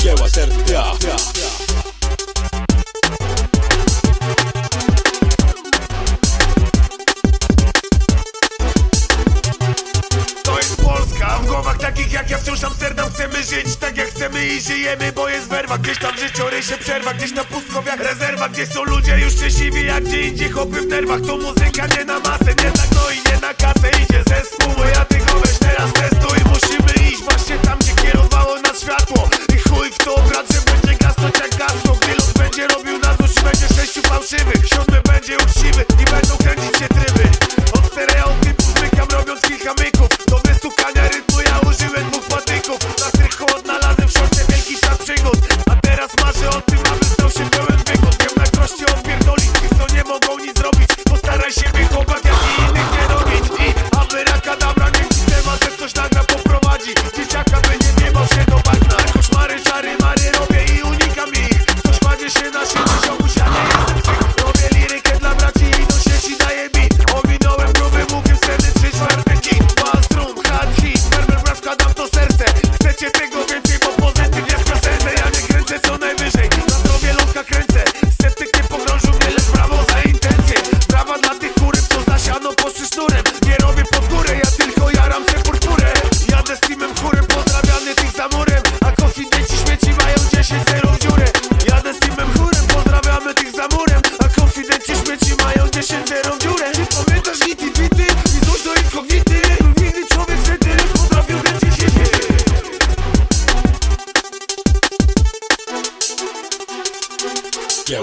zgięła serca To jest Polska, w głowach takich jak ja wciąż Amsterdam. Chcemy żyć tak jak chcemy i żyjemy, bo jest werwa. Gdzieś tam życiorysie przerwa, gdzieś na pustkowiach rezerwa. Gdzie są ludzie już szczęśliwi, jak gdzie indziej chłopy w nerwach. To muzyka nie na masę, nie tak teraz marzę o tym, aby stał się pełen Yeah.